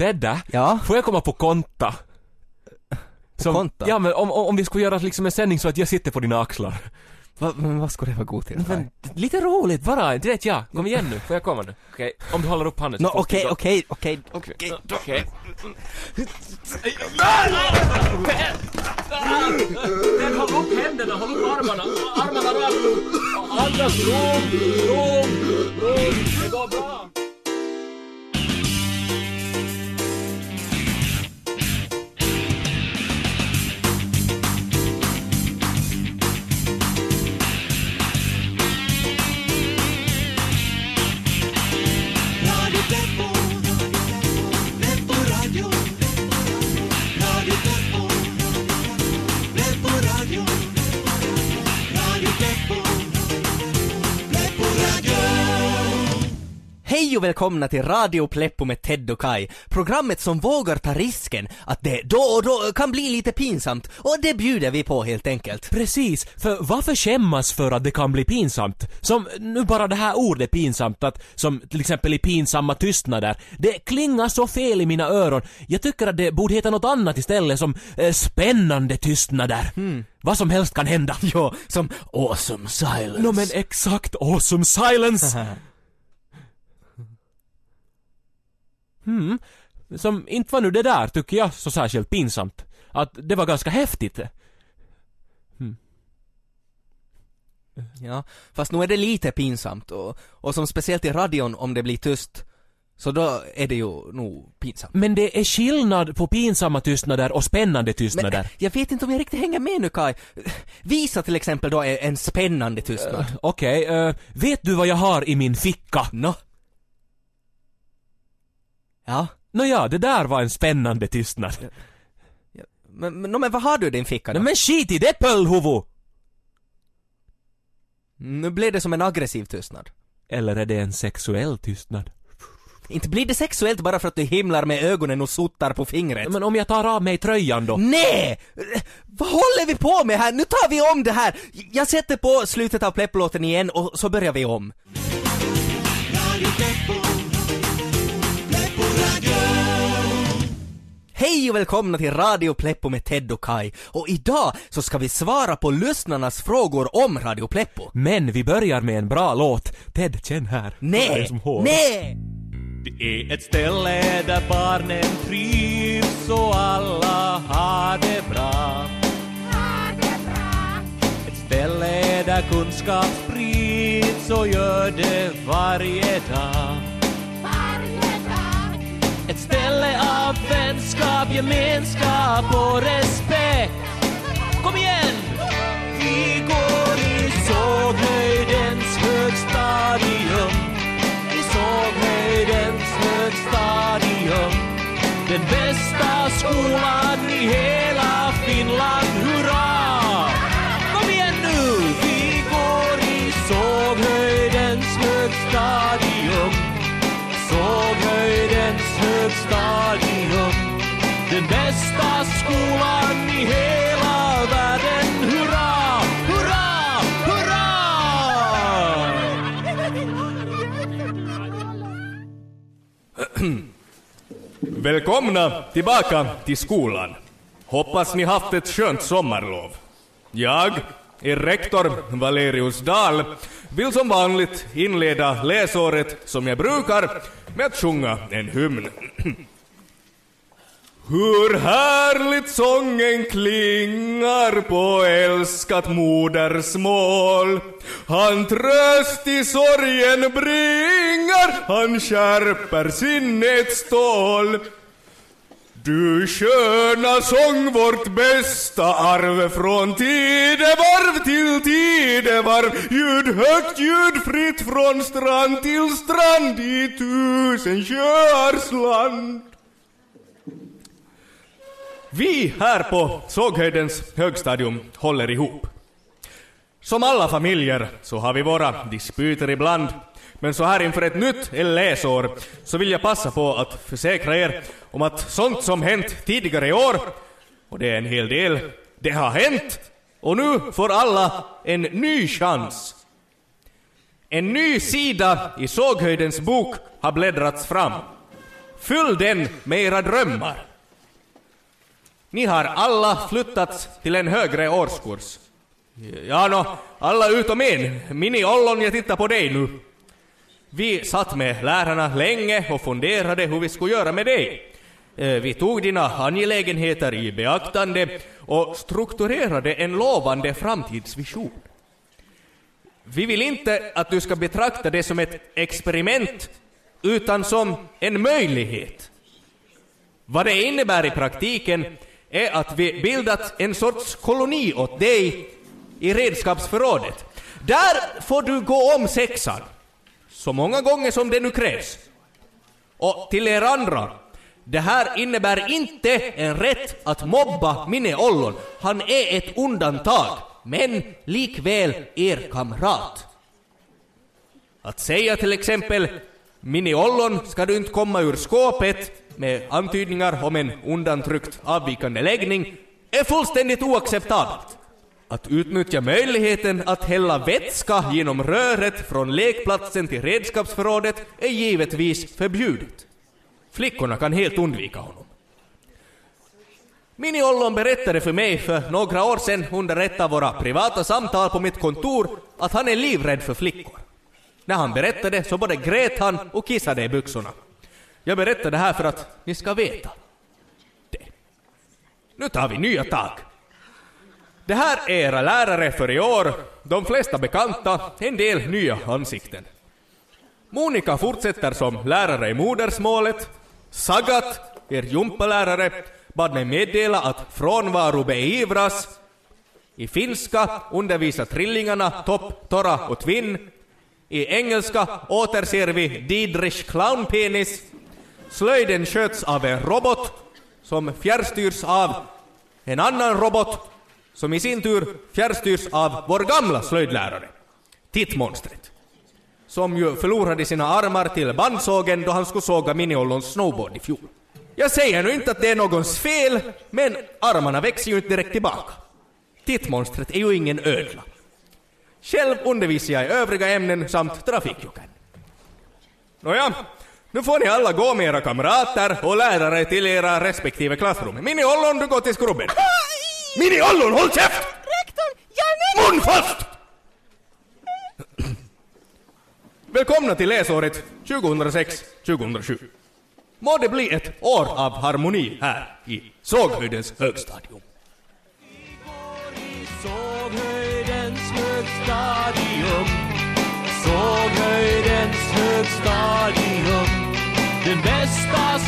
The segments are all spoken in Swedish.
Tedda, Ja? får jag komma på konta? Som, konta? Ja men om, om om vi skulle göra liksom en sändning så att jag sitter på dina axlar. Va, men vad ska det vara god till? Men, lite roligt bara, det vet jag. Kom igen nu, får jag komma nu? Okej, om du håller upp handen får okej, okej, okej, okej. Okej. Den håll upp händerna, håll upp armarna, armarna rakt upp. Andas lugnt, lugnt, lugnt. Det går bra. Hej och välkomna till Radio Pleppo med Ted och Kai. Programmet som vågar ta risken att det då och då kan bli lite pinsamt och det bjuder vi på helt enkelt. Precis, för varför skämmas för att det kan bli pinsamt? Som nu bara det här ordet pinsamt, att, som till exempel i pinsamma tystnader. Det klingar så fel i mina öron. Jag tycker att det borde heta något annat istället, som eh, spännande tystnader. Vad som helst kan hända. Ja, som awesome silence. Nå men exakt awesome silence! Hmm, som inte var nu det där tycker jag så särskilt pinsamt. Att det var ganska häftigt. Ja, fast nu är det lite pinsamt och, och som speciellt i radion om det blir tyst, så då är det ju nog pinsamt. Men det är skillnad på pinsamma tystnader och spännande Men tystnader. jag vet inte om jag riktigt hänger med nu Kai. Visa till exempel då en, spännande tystnad. Okej, eh, vet du vad jag har i min ficka? Nå? Ja, Nåja, det där var en spännande tystnad. men, men, nå, men vad har du i din ficka då? Nej men skit i det pöllhuvud! Nu blev det som en aggressiv tystnad. Eller är det en sexuell tystnad? Inte blir det sexuellt bara för att du himlar med ögonen och sottar på fingret. Men om jag tar av mig tröjan då? Nej! Vad håller vi på med här? Nu tar vi om det här! Jag sätter på slutet av Plepplåten igen och så börjar vi om. Hej och välkomna till Radio Pleppo med Ted och Kai. Och idag så ska vi svara på lyssnarnas frågor om Radio Pleppo. Men vi börjar med en bra låt. Ted, känn här. Det är Nej! Nej! Det är ett ställe där barnen trivs och alla har det bra. Ett ställe där kunskap sprids och gör det varje dag. Av vänskap, gemenskap och respekt. Kom igen! Vi går i såghöjdens högstadium. I såghöjdens högstadium. Den bästa skolan i hela Finland, Den bästa skolan i hela världen, hurra! Hurra! Hurra! Välkomna tillbaka till skolan. Hoppas ni haft ett skönt sommarlov. Jag, er rektor Valerius Dahl, vill som vanligt inleda läsåret som jag brukar med att sjunga en hymn. Hur härligt sången klingar på älskat modersmål. Han tröst i sorgen bringar, han skärper sinnets stål. Du sköna sång, vårt bästa arv från tidevarv till tidevarv. Ljud högt, ljud fritt från strand till strand i tusen sjöars land. Vi här på Såghöjdens högstadium håller ihop. Som alla familjer så har vi våra dispyter ibland. Men så här inför ett nytt läsår så vill jag passa på att försäkra er om att sånt som hänt tidigare i år, och det är en hel del, det har hänt. Och nu får alla en ny chans. En ny sida i Såghöjdens bok har bläddrats fram. Fyll den med era drömmar. Ni har alla flyttats till en högre årskurs. Ja, nå, alla utom en. Mini Ollon, jag tittar på dig nu. Vi satt med lärarna länge och funderade hur vi skulle göra med dig. Eh, vi tog dina angelägenheter i beaktande och strukturerade en lovande framtidsvision. Vi vill inte att du ska betrakta det som ett experiment, utan som en möjlighet. Vad det innebär i praktiken är att vi bildat en sorts koloni åt dig i redskapsförrådet. Där får du gå om sexan, så många gånger som det nu krävs. Och till er andra, det här innebär inte en rätt att mobba Minne Ollon. Han är ett undantag, men likväl er kamrat. Att säga till exempel Minne Ollon ska du inte komma ur skåpet med antydningar om en undantryckt avvikande läggning är fullständigt oacceptabelt. Att utnyttja möjligheten att hälla vätska genom röret från lekplatsen till redskapsförrådet är givetvis förbjudet. Flickorna kan helt undvika honom. Mini-Ollon berättade för mig för några år sedan under ett av våra privata samtal på mitt kontor att han är livrädd för flickor. När han berättade så både grät han och kissade i byxorna. Jag berättar det här för att ni ska veta det. Nu tar vi nya tag. Det här är era lärare för i år, de flesta bekanta, en del nya ansikten. Monica fortsätter som lärare i modersmålet. Sagat, er jumpalärare, bad mig meddela att frånvaro beivras. I finska undervisar trillingarna Topp, Tora och Twin. I engelska återser vi Didrich Clownpenis. Slöjden sköts av en robot som fjärrstyrs av en annan robot som i sin tur fjärrstyrs av vår gamla slöjdlärare, Tittmonstret som ju förlorade sina armar till bandsågen då han skulle såga Miniollons snowboard i fjol. Jag säger nu inte att det är någons fel, men armarna växer ju inte direkt tillbaka. Tittmonstret är ju ingen ödla. Själv undervisar jag i övriga ämnen samt trafikjoken. Nåja, nu får ni alla gå med era kamrater och lärare till era respektive klassrum. Minni Ollon, du går till skrubben. Minni Ollon, håll käft! Rektor, jag är Mun fast! Välkomna till läsåret 2006-2007. Må det bli ett år av harmoni här i Såghöjdens högstadium. Såghöjdens högstadium Såghöjdens högstadium Den bästa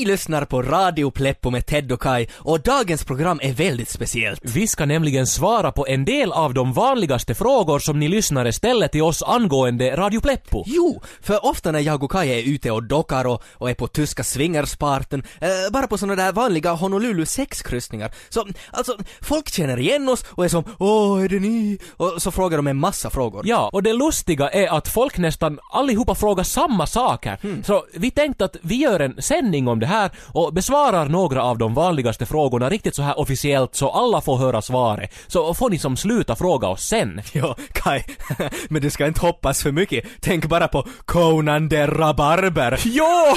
Ni lyssnar på Radio Pleppo med Ted och Kai och dagens program är väldigt speciellt. Vi ska nämligen svara på en del av de vanligaste frågor som ni lyssnare ställer till oss angående Radio Pleppo. Jo, för ofta när jag och Kai är ute och dockar och, och är på tyska swingersparten, eh, bara på såna där vanliga Honolulu sexkryssningar, så alltså, folk känner igen oss och är som ”Åh, är det ni?” och så frågar de en massa frågor. Ja, och det lustiga är att folk nästan allihopa frågar samma saker. Så vi tänkte att vi gör en sändning om det här och besvarar några av de vanligaste frågorna riktigt så här officiellt så alla får höra svaret. Så får ni som sluta fråga oss sen. Ja, Kai, men du ska inte hoppas för mycket. Tänk bara på Conan the Rabarber. Jo!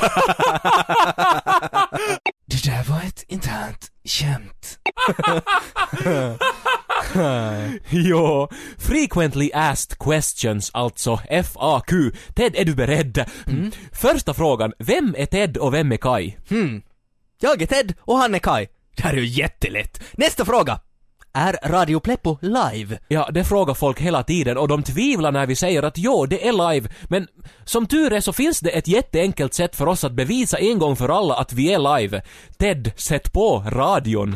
Det där var ett internt skämt. jo, frequently asked questions, alltså FAQ. Ted, är du beredd? Första frågan, vem är Ted och vem är Kai? Jag är Ted och han är Kai. Det här är ju jättelätt. Nästa fråga. Är Radio Pleppo live? Ja, det frågar folk hela tiden och de tvivlar när vi säger att jo, det är live, men som tur är så finns det ett jätteenkelt sätt för oss att bevisa en gång för alla att vi är live. Ted, sätt på radion.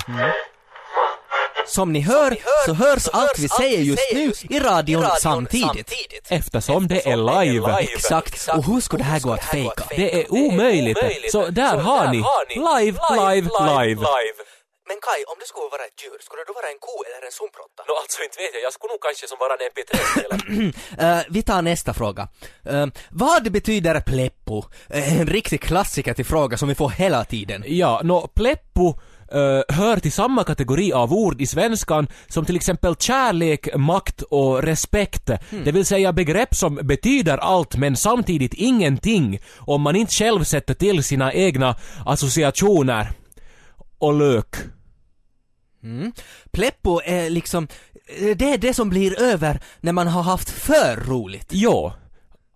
Som ni hör så hörs allt vi säger just nu i radion samtidigt. Eftersom det är live. Exakt. Och hur ska det här gå att fejka? Det är omöjligt. Så där har ni. Live, live, live. Men Kai, om du skulle vara ett djur, skulle du vara en ko eller en sumpråtta? Nå alltså inte vet jag, jag skulle nog kanske som vara en mp3-spelare. Eh, vi tar nästa fråga. Eh, vad betyder pleppo? Eh, en riktig klassiker till fråga som vi får hela tiden. ja, nå pleppo eh, hör till samma kategori av ord i svenskan som till exempel kärlek, makt och respekt. Det vill säga begrepp som betyder allt men samtidigt ingenting om man inte själv sätter till sina egna associationer. Och lök. Mm. Pleppo är liksom, eh, det är det som blir över när man har haft för roligt. Ja.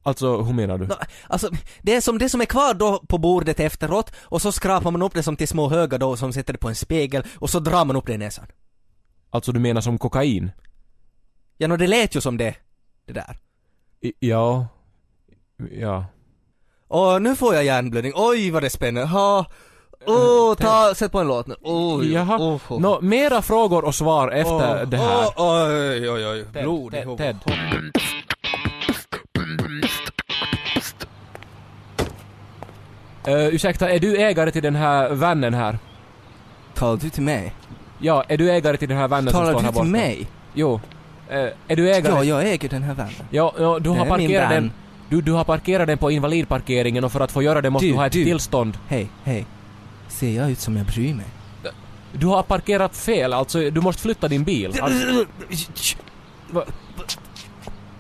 Alltså, hur menar du? Alltså, det är som det som är kvar då på bordet efteråt och så skrapar man upp det som till små högar då som sätter det på en spegel och så drar man upp det i näsan. Alltså du menar som kokain? Ja, nå det lät ju som det, det där. I, ja. Ja. Och nu får jag hjärnblödning, oj vad det spänner, ha. Åh, ta, sätt på en låt nu. Oj, Jaha. oh, oh. Nå, mera frågor och svar efter det här. oj, oj, oj, blod Ted. Ted. Uh, ursäkta, är du ägare till den här vannen här? Talar du till mig? Ja, är du ägare till den här vannen som Talar står du här borta? till mig? Jo. Eh, är du ägare? Ja, jag äger den här vannen. Ja, ja, du Det har parkerat den... Du, du har parkerat den på invalidparkeringen och för att få göra det måste Du, du, ha ett du. tillstånd. Hej, hej. Ser jag ut som jag bryr mig? Du har parkerat fel, alltså du måste flytta din bil. Alltså, va,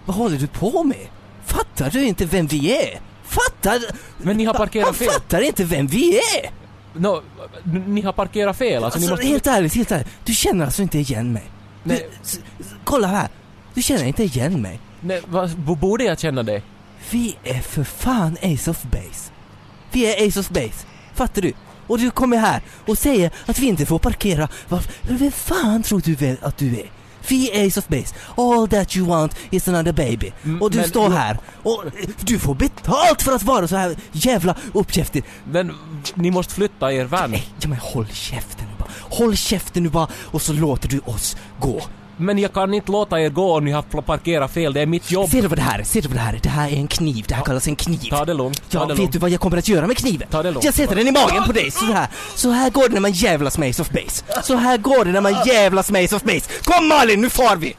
Vad håller du på med? Fattar du inte vem vi är? Fattar... men ni har parkerat Han fel. fattar inte vem vi är! No, ni har parkerat fel, alltså, ni Alltså, måste... helt ärligt, helt ärligt. Du känner alltså inte igen mig? Nej. Du, kolla här. Du känner inte igen mig. Nej, vad, borde jag känna det? Vi är för fan Ace of Base. Vi är Ace of Base. Fattar du? Och du kommer här och säger att vi inte får parkera. Varför? Vem fan tror du väl att du är? Vi är Ace of Base. All that you want is another baby. Mm, och du men- står här och du får betalt för att vara så här jävla uppkäftig. Men ni måste flytta er van. Nej, ja, men håll käften nu bara. Håll käften nu bara och så låter du oss gå. Men jag kan inte låta er gå om ni har parkerat fel, det är mitt jobb. Ser du vad det här är? Ser du vad det här är? Det här är en kniv. Det här kallas en kniv. Ta det lugnt, ta Ja, det vet lugnt. du vad jag kommer att göra med kniven? Ta det lugnt. Jag sätter den i magen på dig, så här. Så här går det när man jävlas med Ace of Base. Så här går det när man jävlas med Ace of Base. Kom Malin, nu far vi!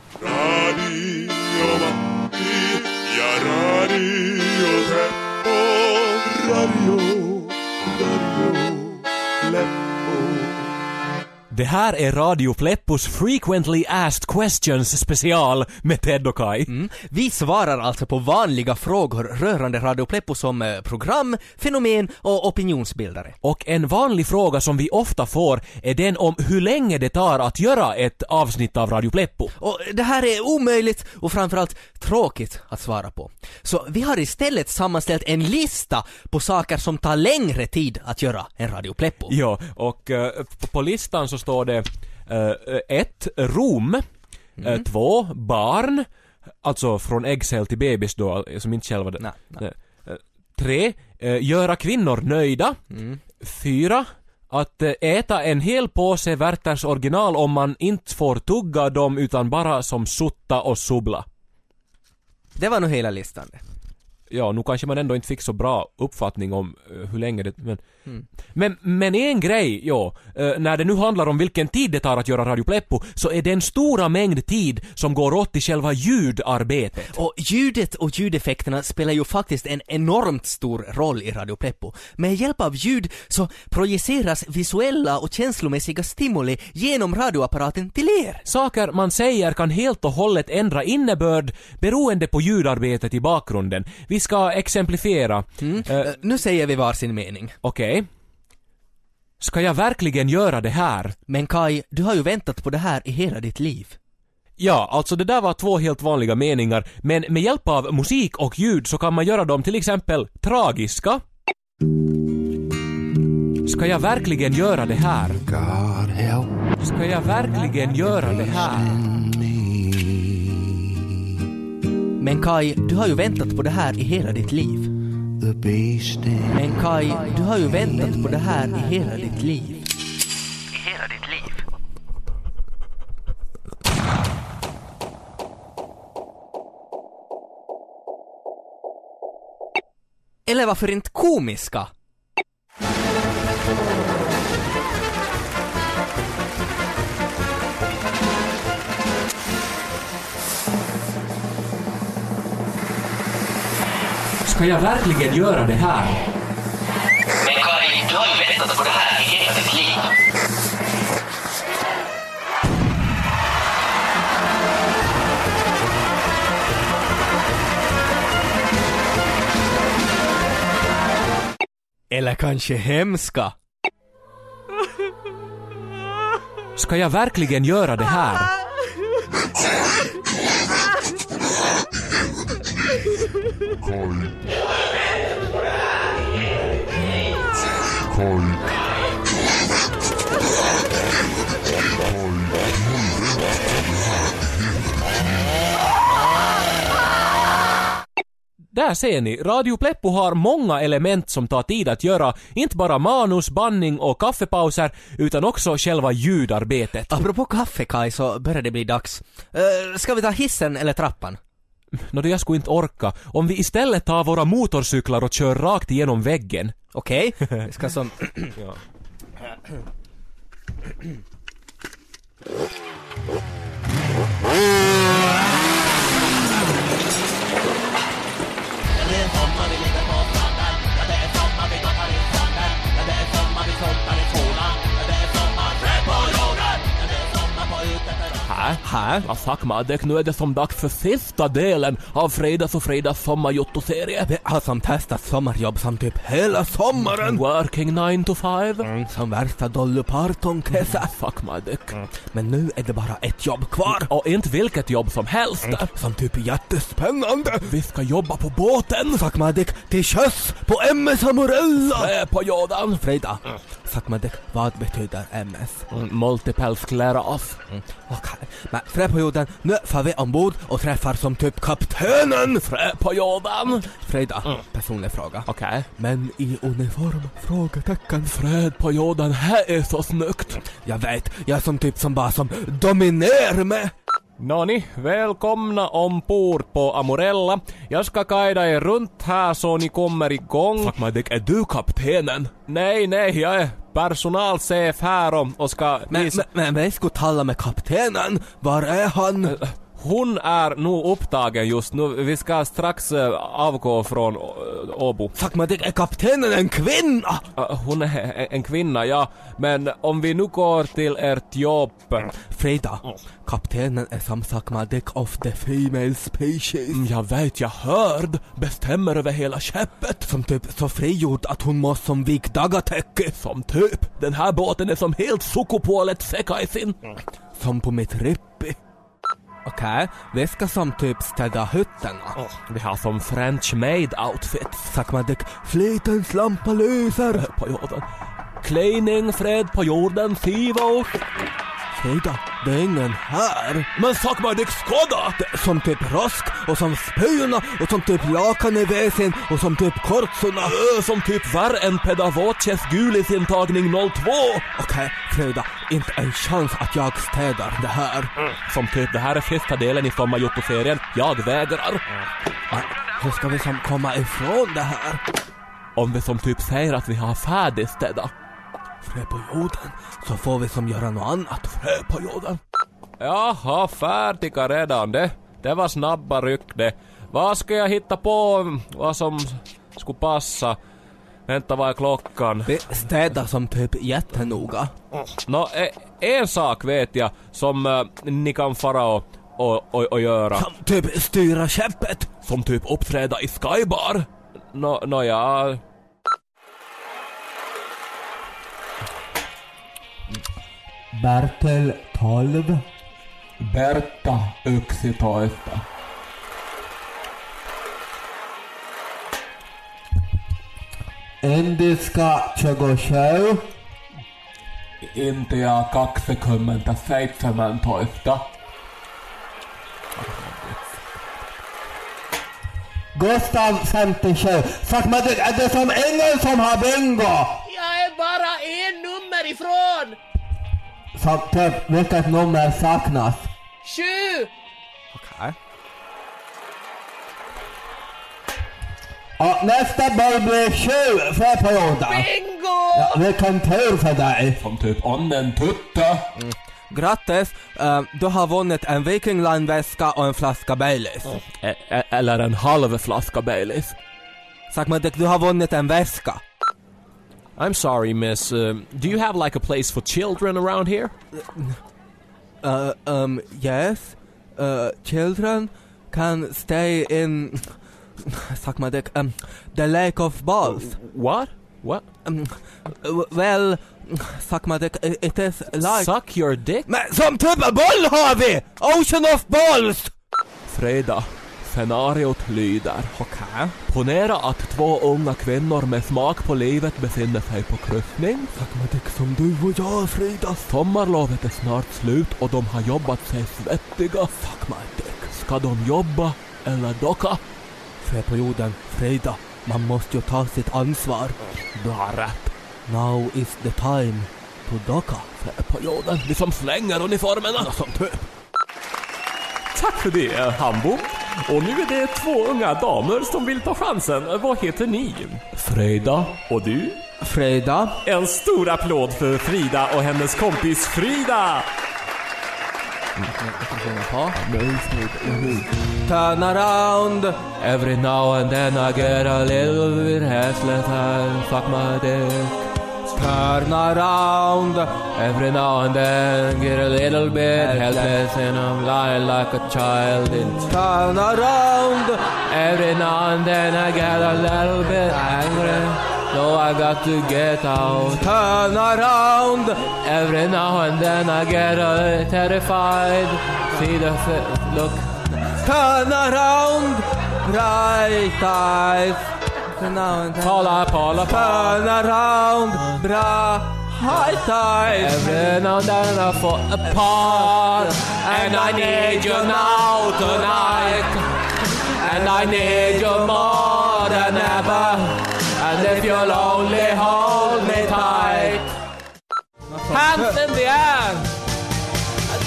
Det här är Radio Pleppos Frequently Asked Questions special med Ted och Kai. Mm. Vi svarar alltså på vanliga frågor rörande Radio Pleppo som eh, program, fenomen och opinionsbildare. Och en vanlig fråga som vi ofta får är den om hur länge det tar att göra ett avsnitt av Radio Pleppo. Och det här är omöjligt och framförallt tråkigt att svara på. Så vi har istället sammanställt en lista på saker som tar längre tid att göra än Radio Pleppo. Ja, och eh, på, på listan så står det uh, ett, Rom, eh, två, barn, alltså från äggcell till bebis då, som inte själva det. Nej, nej. Eh, tre, eh, göra kvinnor nöjda. Fyra, att eh, äta en hel påse Werthers original om man inte får tugga dem utan bara som sutta och subbla. Det var nog hela listan det. Ja, nu kanske man ändå inte fick så bra uppfattning om eh, hur länge det... Men, men, men en grej, ja, eh, när det nu handlar om vilken tid det tar att göra Radio Pleppo, så är det en stora mängd tid som går åt till själva ljudarbetet. Och ljudet och ljudeffekterna spelar ju faktiskt en enormt stor roll i Radio Pleppo. Med hjälp av ljud så projiceras visuella och känslomässiga stimuli genom radioapparaten till er. Saker man säger kan helt och hållet ändra innebörd beroende på ljudarbetet i bakgrunden. Vi ska exemplifiera. Eh, Eh, nu säger vi varsin mening. Okej. Ska jag verkligen göra det här? Men Kai, du har ju väntat på det här i hela ditt liv. Ja, alltså det där var två helt vanliga meningar, men med hjälp av musik och ljud så kan man göra dem till exempel tragiska. Ska jag verkligen göra det här? Ska jag verkligen göra det här? Men Kai, du har ju väntat på det här i hela ditt liv. Men Kai, du har ju väntat på det här i hela ditt liv. Eller varför inte komiska? Ska jag verkligen göra det här? Men Kari, du har ju väntat på det här i hela ditt liv. Eller kanske hemska. Ska jag verkligen göra det här? Där ser ni, Radio Pleppo har många element som tar tid att göra, inte bara manus, bandning och kaffepauser, utan också själva ljudarbetet. Apropå kaffe Kai, så börjar det bli dags. Uh, ska vi ta hissen eller trappan? Nå, det jag skulle inte orka. Om vi istället tar våra motorcyklar och kör rakt igenom väggen. Okej, vi ska som... Här? Här? Ja, fuck Madek, nu är det som dags för sista delen av Fredags och Fredags sommarjotto-serie. Vi har som testat sommarjobb som typ hela sommaren. Working 9 to 5. Mm, som värsta Dolly Parton-kessa. Fuck Madek. Men nu är det bara ett jobb kvar. Och inte vilket jobb som helst. Som typ jättespännande. Vi ska jobba på båten. Sakmadik till sjöss på MS Amorella. Äh, på Jordan. Frida, Sakmadik, vad betyder MS? Multiple scleros. Okej, men frä på jorden, nu får vi ombord och träffar som typ kaptenen. Frä på Jordan. Frida, personlig fråga. Okej. Men i uniform? Frågetecken. Jordan, här är så snyggt. Jag vet, jag är som typ som bara som dominerar med. Nåni, välkomna ombord på Amorella. Jag ska guida er runt här så ni kommer igång. Fuck Madek, är du kaptenen? Nej, nej, jag är personalchef här och, och ska Men, visa... men, men vi skulle tala med kaptenen. Var är han? Hon är nog upptagen just nu. Vi ska strax eh, avgå från uh, Åbo. Sakmadik, är kaptenen en kvinna? Hon är en, kvinna, ja. Men om vi nu går till ert jobb. Frida, kaptenen är som Sakmadik of the female species. Mm, Jag vet, jag hörd. Bestämmer över hela skeppet. Som typ så frigjord att hon måste som vik dagatäcke. Som typ. Den här båten är som helt sukupuolet sekaisin. Som på mitt rippi. Okej, vi ska som typ städa hytterna. Vi har som French made outfits. Sakmadik, flitens lampa lyser. På jorden. Cleaning, fred på jorden, Sivo. Frida, det är ingen här. Men sak mig det skada! Som typ rosk och som spyorna och som typ lakan i väsen och som typ kortsorna. Ö, Som typ värre än Pedavoces gulisintagning 02. Okej, Frida, inte en chans att jag städar det här. Som typ det här är sista delen i sommarjotto-serien. Jag vägrar. Men hur ska vi som komma ifrån det här? Om vi som typ säger att vi har färdigstädat. Frö på jorden, så får vi som göra något annat. Frö på jorden. Jaha, färdiga redan. Det, det var snabba ryck det. Vad ska jag hitta på? Vad som skulle passa? Vänta, vad är klockan? Vi städar som typ jättenoga. Nå, e- en sak vet jag som eh, ni kan fara och, och, och, och göra. Som typ styra skeppet. Som typ uppträda i Skybar. Nå, nå ja. Bertel 12. Berta 11. Indiska 27. Intia 2017. Gustav 57. Sakmadik, är det som ingen som har bingo? Jag är bara en nummer ifrån! Typ, vilket nummer saknas? Sju! Okej. Och nästa boll blir sju för perioden. Bingo! Ja, vilken tur för dig. Som typ onnen tutte. Grattis, eh, du har vunnit en Viking Line-väska och en flaska Baileys. E- e- eller en halv flaska Baileys. Sag mig Dick, du har vunnit en väska. I'm sorry, miss. Uh, do you have like a place for children around here? Uh, um, yes. Uh, children can stay in... Suck my Dick, um, the lake of balls. What? What? Um, well, suck my Dick, it is like... Suck your dick? Men som typ av boll har vi! Ocean of balls! Freda, scenariot lyder. Okej. Ponera att två unga kvinnor med smak på livet befinner sig på kryssning. Dick, som du och jag Frida. Sommarlovet är snart slut och de har jobbat sig svettiga. Sag mig Dick. Ska de jobba eller docka? Fred på jorden, Frida. Man måste ju ta sitt ansvar. Bra rätt. Now is the time to docka. På jorden, vi som slänger uniformerna. Som typ. Tack för det, Hambo. Och nu är det två unga damer som vill ta chansen. Vad heter ni? Freda. Och du? Frida. En stor applåd för Frida och hennes kompis Frida! Turn around. Every now and then I get a little bit restless and fuck my dick. Turn around. Every now and then get a little bit helpless and I'm lying like a child in Turn around. Every now and then I get a little bit angry. So I got to get out. Turn around. Every now and then I get a terrified. See the look. Turn around. Bright eyes. Around. Pala, pala, pala. Turn around. Bright eyes. Every now and then I fall apart. And I need you now tonight. And I need you more than ever. And if you'll only hold me tight. Hands in the air.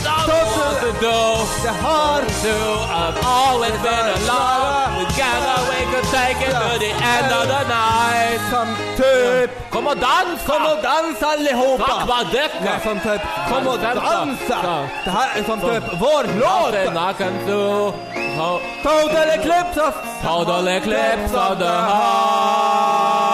What to do. The heart. to I've always been alone. Together we could take it to the end of the night. Som typ. Kom och dansa! Kom och dansa allihopa. Fuck vad Det är däck! som typ, kom och Dansa. Det här är som typ vår låt! Oh, Total Eclipse of... total eclipse of the heart.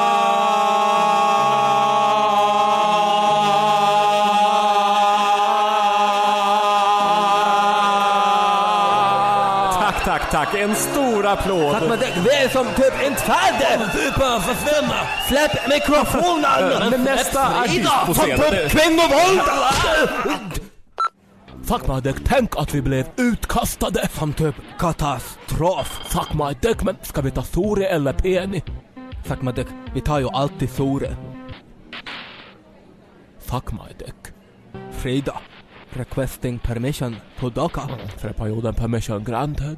Applåd. Tack men det, vi är som typ inte färdiga! Släpp mikrofonen! Men nästa artist på scenen. typ kvinnovåld! Fuck my dick, tänk att vi blev utkastade. Som typ katastrof. Fuck my dick, men ska vi ta Sore eller Penny? Tack men det, vi tar ju alltid Sore. Fuck my dick. Frida. Requesting permission to docka. För perioden permission granted.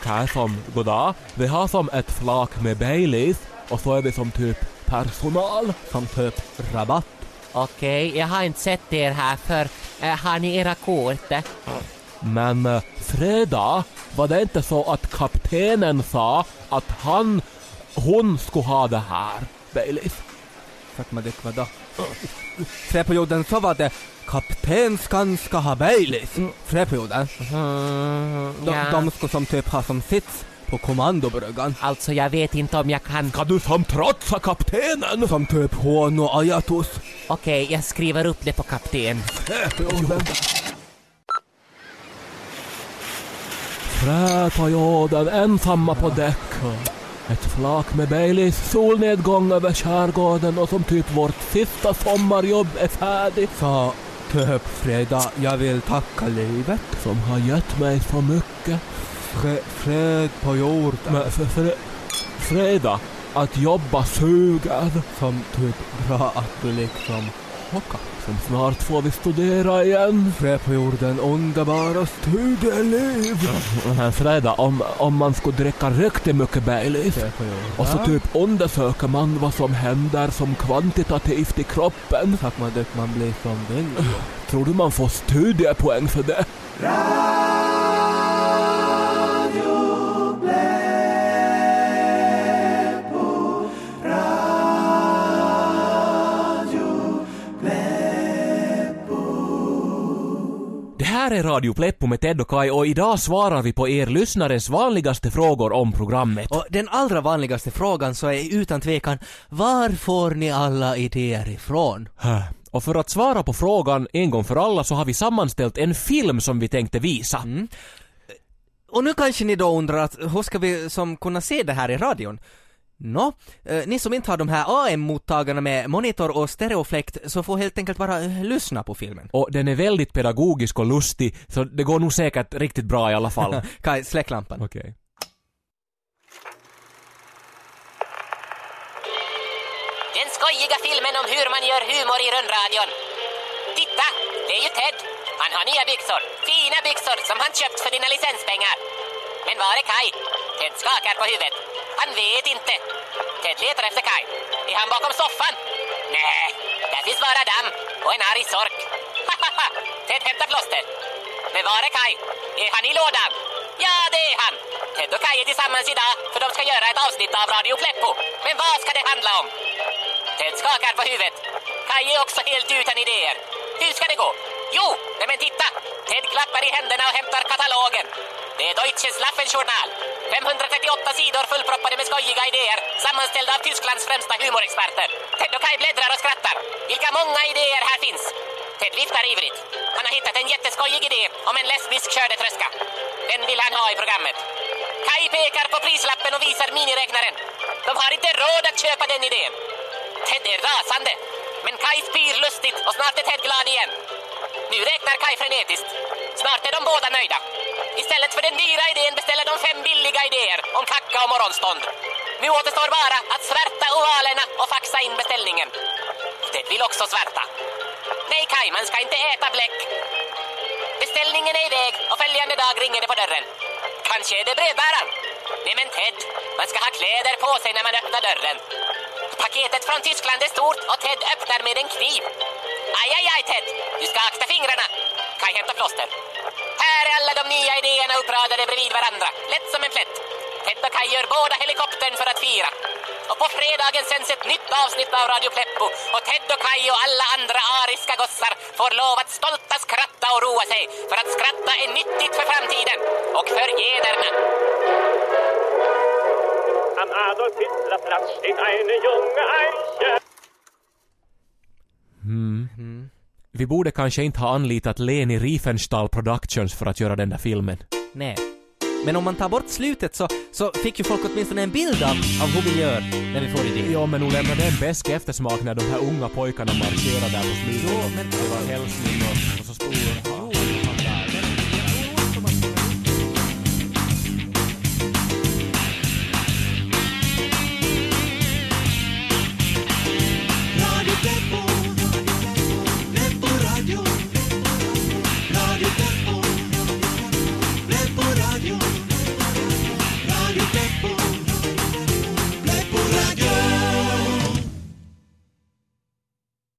Okej, som goddag. Vi har som ett flak med Baileys och så är vi som typ personal. Som typ rabatt. Okej, jag har inte sett er här för äh, har ni era kort? Men eh, fredag var det inte så att kaptenen sa att han, hon skulle ha det här, Baileys? Tack men det, vadå? Träperioden så var det kaptenskan ska ha Baileys. Träperioden. Mm, De, ja. de ska som typ ha som sits på kommandobryggan. Alltså jag vet inte om jag kan... Ska du som trotsa kaptenen? Som typ hon och Ayatos. Okej, jag skriver upp det på kapten. Träperioden ensamma på däck. Ett flak med Baileys, solnedgång över skärgården och som typ vårt sista sommarjobb är färdigt. Så fredag, jag vill tacka livet. Som har gett mig så mycket. Fre, fred på jorden. Men för, för, fredag, att jobba suger. Som typ bra att du liksom hockar. Som snart får vi studera igen. Fred på jorden, underbara studieliv. Men fredag, om, om man skulle dricka riktigt mycket Baileys och så typ undersöker man vad som händer som kvantitativt i kroppen. Tack man det, man blir som vill. Tror du man får studiepoäng för det? Det här är Radio Pleppo med Ted och Kai och idag svarar vi på er lyssnares vanligaste frågor om programmet. Och den allra vanligaste frågan så är utan tvekan, var får ni alla idéer ifrån? Och för att svara på frågan en gång för alla så har vi sammanställt en film som vi tänkte visa. Och nu kanske ni då undrar att hur ska vi som kunna se det här i radion? Nå, eh, ni som inte har de här AM-mottagarna med monitor och stereofläkt så får helt enkelt bara eh, lyssna på filmen. Och den är väldigt pedagogisk och lustig så det går nog säkert riktigt bra i alla fall. Kai, släck lampan. Okej. Den skojiga filmen om hur man gör humor i rundradion. Titta, det är ju Ted. Han har nya byxor. Fina byxor som han köpt för dina licenspengar. Men var är Kai? Ted skakar på huvudet. Han vet inte. Ted letar efter Kai. Är han bakom soffan? Nej, där finns bara damm och en arg sork. Ted hämtar plåster. Men var är Kai? Är han i lådan? Ja, det är han. Ted och Kai är tillsammans idag för de ska göra ett avsnitt av Radio Pleppo. Men vad ska det handla om? Ted skakar på huvudet. Kaj är också helt utan idéer. Hur ska det gå? Jo, nej men titta! Ted klappar i händerna och hämtar katalogen. Det är Deutsches Laffenjournal. 538 sidor fullproppade med skojiga idéer sammanställda av Tysklands främsta humorexperter. Ted och Kaj bläddrar och skrattar. Vilka många idéer här finns! Ted viftar ivrigt. Han har hittat en jätteskojig idé om en lesbisk skördetröska. Den vill han ha i programmet. Kaj pekar på prislappen och visar miniräknaren. De har inte råd att köpa den idén. Ted är rasande. Men Kai spyr lustigt och snart är Ted glad igen. Nu räknar Kai frenetiskt. Snart är de båda nöjda. Istället för den dyra idén beställer de fem billiga idéer om kacka och morgonstånd. Nu återstår bara att svärta ovalerna och faxa in beställningen. Ted vill också svärta. Nej Kai, man ska inte äta bläck. Beställningen är iväg och följande dag ringer det på dörren. Kanske är det brevbäraren. Nej men Ted, man ska ha kläder på sig när man öppnar dörren. Paketet från Tyskland är stort och Ted öppnar med en kniv. Aj, aj, aj Ted, du ska akta fingrarna. Kaj hämtar plåster. Alla de nya idéerna uppradade bredvid varandra, lätt som en plätt. Ted och Kaj gör båda helikoptern för att fira. Och på fredagen sänds ett nytt avsnitt av Radio Pleppo och Ted och Kaj och alla andra ariska gossar får lov att stolta skratta och roa sig för att skratta är nyttigt för framtiden och för gederna. Am Adolf Hitler Platz steht eine junge Eiche. Vi borde kanske inte ha anlitat Leni Riefenstahl Productions för att göra den där filmen. Nej. Men om man tar bort slutet så, så fick ju folk åtminstone en bild av, av hur vi gör när vi får idéer. Ja, men nog lämnar det en besk eftersmak när de här unga pojkarna marscherar där på slutet. Jo, men- Det var hälsning och, och så stor...